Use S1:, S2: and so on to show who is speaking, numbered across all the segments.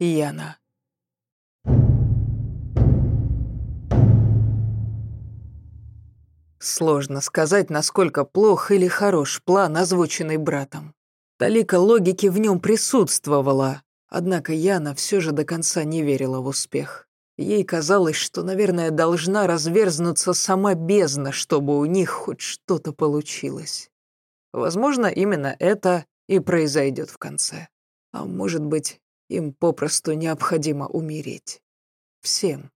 S1: Яна. Сложно сказать, насколько плох или хорош план, озвученный братом. Талика логики в нем присутствовала, однако Яна все же до конца не верила в успех. Ей казалось, что, наверное, должна разверзнуться сама бездна, чтобы у них хоть что-то получилось. Возможно, именно это и произойдет в конце. А может быть, им попросту необходимо умереть. Всем.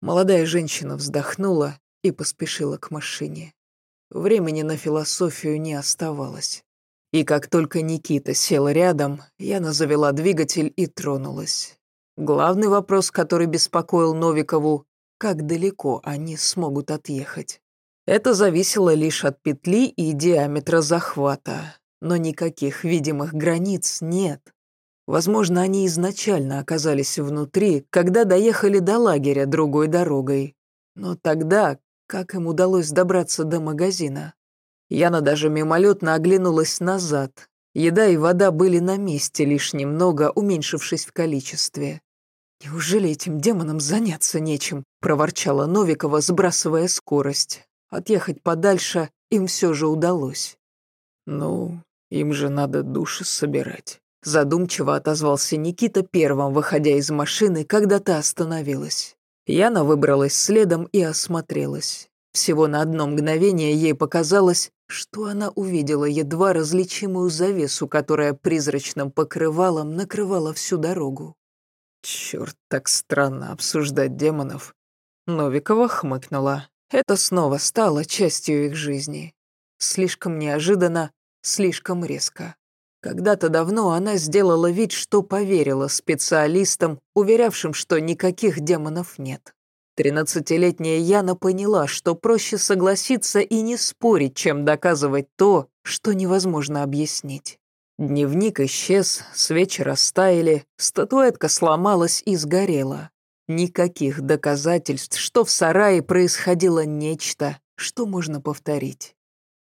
S1: Молодая женщина вздохнула и поспешила к машине. Времени на философию не оставалось. И как только Никита сел рядом, Яна завела двигатель и тронулась. Главный вопрос, который беспокоил Новикову, как далеко они смогут отъехать. Это зависело лишь от петли и диаметра захвата, но никаких видимых границ нет. Возможно, они изначально оказались внутри, когда доехали до лагеря другой дорогой. Но тогда как им удалось добраться до магазина? Яна даже мимолетно оглянулась назад. Еда и вода были на месте, лишь немного уменьшившись в количестве. «Неужели этим демонам заняться нечем?» – проворчала Новикова, сбрасывая скорость. Отъехать подальше им все же удалось. «Ну, им же надо души собирать», – задумчиво отозвался Никита первым, выходя из машины, когда та остановилась. Яна выбралась следом и осмотрелась. Всего на одно мгновение ей показалось, что она увидела едва различимую завесу, которая призрачным покрывалом накрывала всю дорогу. Черт, так странно обсуждать демонов. Новикова хмыкнула. Это снова стало частью их жизни. Слишком неожиданно, слишком резко. Когда-то давно она сделала вид, что поверила специалистам, уверявшим, что никаких демонов нет. Тринадцатилетняя Яна поняла, что проще согласиться и не спорить, чем доказывать то, что невозможно объяснить. Дневник исчез, свечи растаяли, статуэтка сломалась и сгорела. Никаких доказательств, что в сарае происходило нечто, что можно повторить.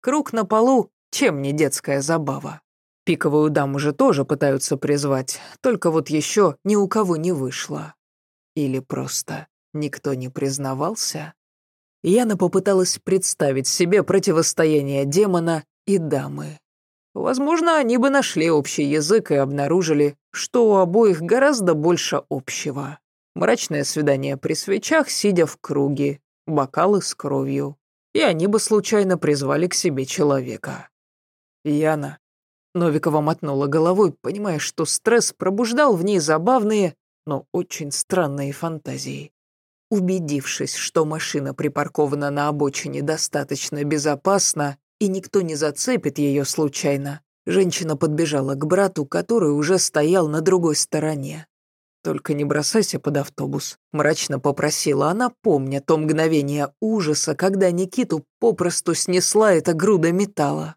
S1: Круг на полу, чем не детская забава. Пиковую даму же тоже пытаются призвать, только вот еще ни у кого не вышло. Или просто никто не признавался? Яна попыталась представить себе противостояние демона и дамы. Возможно, они бы нашли общий язык и обнаружили, что у обоих гораздо больше общего. Мрачное свидание при свечах, сидя в круге, бокалы с кровью. И они бы случайно призвали к себе человека. Яна. Новикова мотнула головой, понимая, что стресс пробуждал в ней забавные, но очень странные фантазии. Убедившись, что машина припаркована на обочине достаточно безопасно, и никто не зацепит ее случайно. Женщина подбежала к брату, который уже стоял на другой стороне. «Только не бросайся под автобус», — мрачно попросила она, помня то мгновение ужаса, когда Никиту попросту снесла эта груда металла.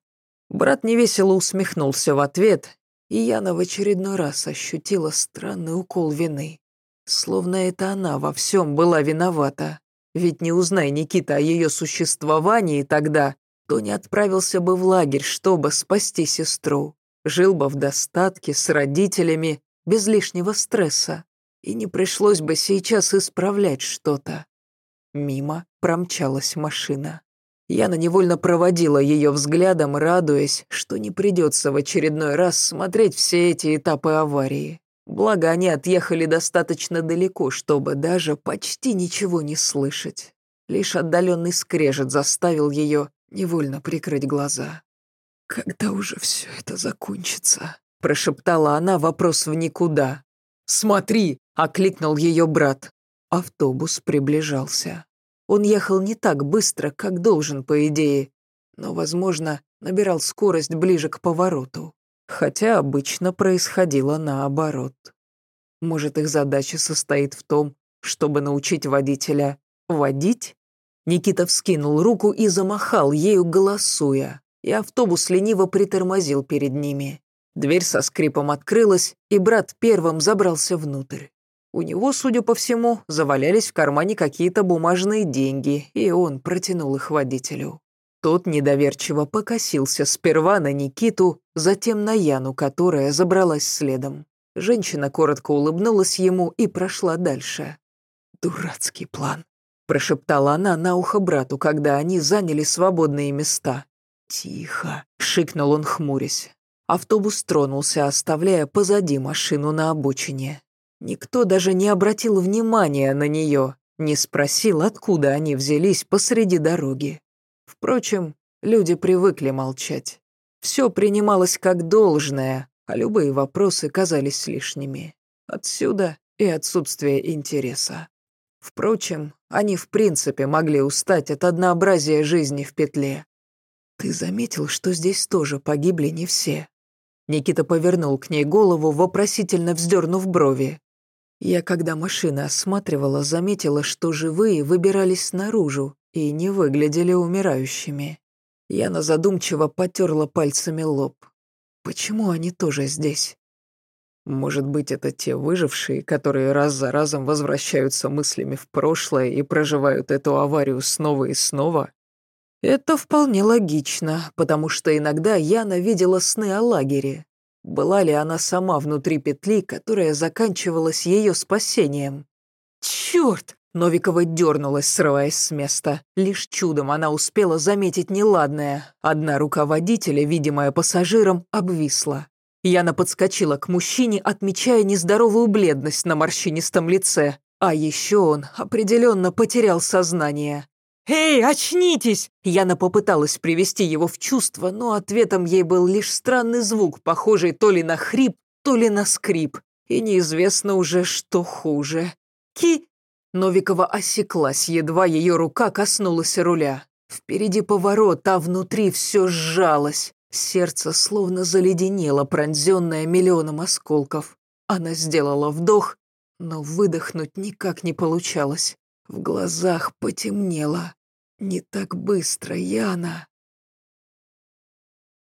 S1: Брат невесело усмехнулся в ответ, и Яна в очередной раз ощутила странный укол вины. Словно это она во всем была виновата. Ведь не узнай Никита о ее существовании тогда, то не отправился бы в лагерь, чтобы спасти сестру. Жил бы в достатке с родителями, без лишнего стресса. И не пришлось бы сейчас исправлять что-то. Мимо промчалась машина. Яна невольно проводила ее взглядом, радуясь, что не придется в очередной раз смотреть все эти этапы аварии. Благо, они отъехали достаточно далеко, чтобы даже почти ничего не слышать. Лишь отдаленный скрежет заставил ее невольно прикрыть глаза. «Когда уже все это закончится?» – прошептала она вопрос в никуда. «Смотри!» – окликнул ее брат. Автобус приближался. Он ехал не так быстро, как должен, по идее, но, возможно, набирал скорость ближе к повороту. Хотя обычно происходило наоборот. Может, их задача состоит в том, чтобы научить водителя водить? Никита вскинул руку и замахал ею, голосуя, и автобус лениво притормозил перед ними. Дверь со скрипом открылась, и брат первым забрался внутрь. У него, судя по всему, завалялись в кармане какие-то бумажные деньги, и он протянул их водителю. Тот недоверчиво покосился сперва на Никиту, затем на Яну, которая забралась следом. Женщина коротко улыбнулась ему и прошла дальше. «Дурацкий план», — прошептала она на ухо брату, когда они заняли свободные места. «Тихо», — шикнул он, хмурясь. Автобус тронулся, оставляя позади машину на обочине. Никто даже не обратил внимания на нее, не спросил, откуда они взялись посреди дороги. Впрочем, люди привыкли молчать. Все принималось как должное, а любые вопросы казались лишними. Отсюда и отсутствие интереса. Впрочем, они в принципе могли устать от однообразия жизни в петле. «Ты заметил, что здесь тоже погибли не все?» Никита повернул к ней голову, вопросительно вздернув брови. Я, когда машины осматривала, заметила, что живые выбирались наружу и не выглядели умирающими. Яна задумчиво потерла пальцами лоб. Почему они тоже здесь? Может быть, это те выжившие, которые раз за разом возвращаются мыслями в прошлое и проживают эту аварию снова и снова? Это вполне логично, потому что иногда Яна видела сны о лагере. Была ли она сама внутри петли, которая заканчивалась ее спасением? Черт! Новикова дернулась, срываясь с места. Лишь чудом она успела заметить неладное. Одна рука водителя, видимая пассажиром, обвисла. Яна подскочила к мужчине, отмечая нездоровую бледность на морщинистом лице. А еще он определенно потерял сознание. «Эй, очнитесь!» Яна попыталась привести его в чувство, но ответом ей был лишь странный звук, похожий то ли на хрип, то ли на скрип. И неизвестно уже, что хуже. «Ки...» Новикова осеклась, едва ее рука коснулась руля. Впереди поворот, а внутри все сжалось. Сердце словно заледенело, пронзенное миллионом осколков. Она сделала вдох, но выдохнуть никак не получалось. В глазах потемнело. «Не так быстро, Яна!»